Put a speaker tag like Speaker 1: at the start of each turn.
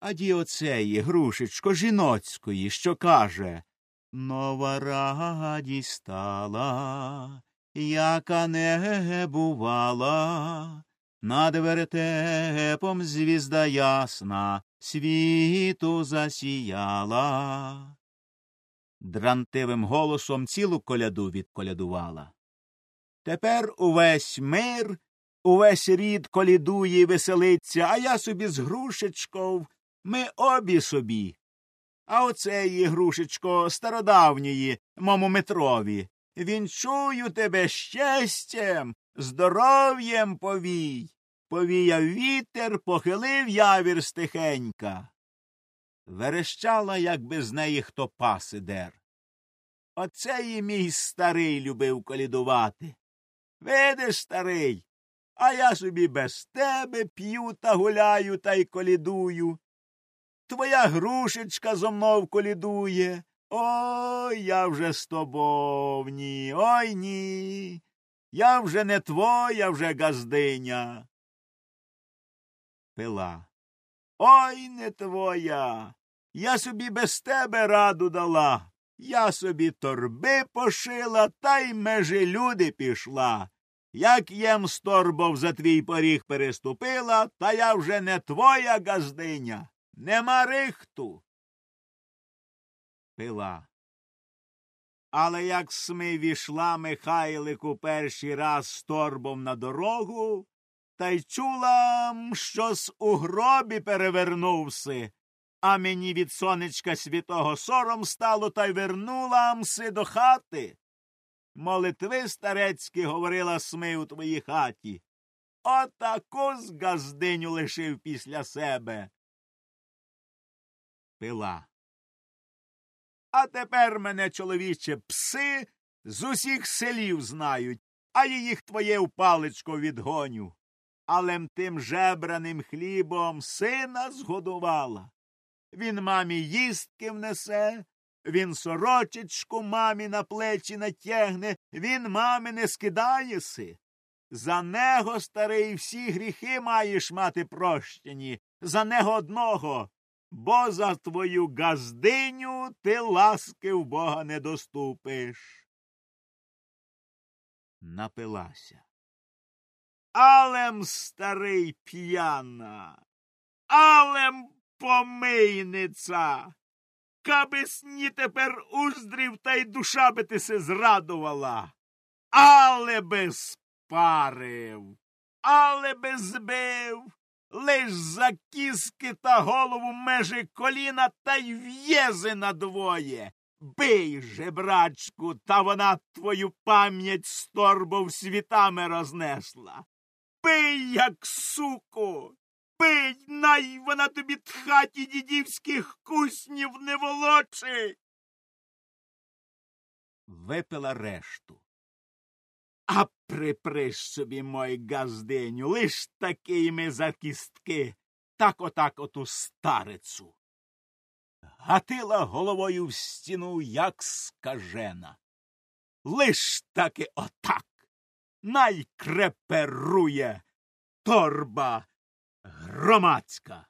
Speaker 1: Аді оцеї, грушечко жіноцької, що каже Нова радість стала, яка не бувала, над вертепом звізда ясна світу засіяла. Дрантивим голосом цілу коляду відколядувала. Тепер увесь мир, увесь рід колідує і веселиться, а я собі з грушечков, ми обі собі. А оцеї, грушечко, стародавньої, мому Метрові, вінчую тебе щастям, здоров'ям повій. Повіяв вітер, похилив явір стихенька. Верещала, якби з неї хто паси дер. Оце і мій старий любив колідувати. Видиш, старий, а я собі без тебе п'ю та гуляю та й колідую. Твоя грушечка зо мною колідує. Ой, я вже з тобою, ні, ой ні. Я вже не твоя вже газдиня. Пила. Ой не твоя. Я собі без тебе раду дала. Я собі торби пошила, та й межи люди пішла. Як єм з торбов за твій поріг переступила, та я вже не твоя газдиня, нема рихту. Пила. Але як сми вішла Михайлику перший раз з торбом на дорогу, та й чула, щось у гробі перевернувся, а мені від сонечка святого сором стало та й вернула мси до хати. Молитви старецькі говорила сми у твоїй хаті. Отаку з газдиню лишив після себе. Пила. А тепер мене, чоловіче, пси з усіх селів знають, а я їх твоє в паличко відгоню. Але тим жебраним хлібом сина згодувала. Він мамі їстки внесе, він сорочечку мамі на плечі натягне, він мами не скидаєси. За него, старий, всі гріхи маєш мати прощені, за него одного, бо за твою газдиню ти ласки в бога не доступиш. Напилася. Алем, старий п'яна, алем помийниця. Каби сні тепер уздрів, та й душа би ти се зрадувала. Але би спарив, але би збив, лиш за кіски та голову межи коліна та й в'єзи надвоє. Бий, жебрачку, та вона твою пам'ять з торбов світами рознесла. Бий, як суку, Пий, най вона тобі тхаті дідівських куснів не волочить. Випила решту. А приприш собі, мой газденю, лиш такими за кістки, так отак оту старицю. Гатила головою в стіну, як скажена. Лиш таки отак найкреперує торба громадська.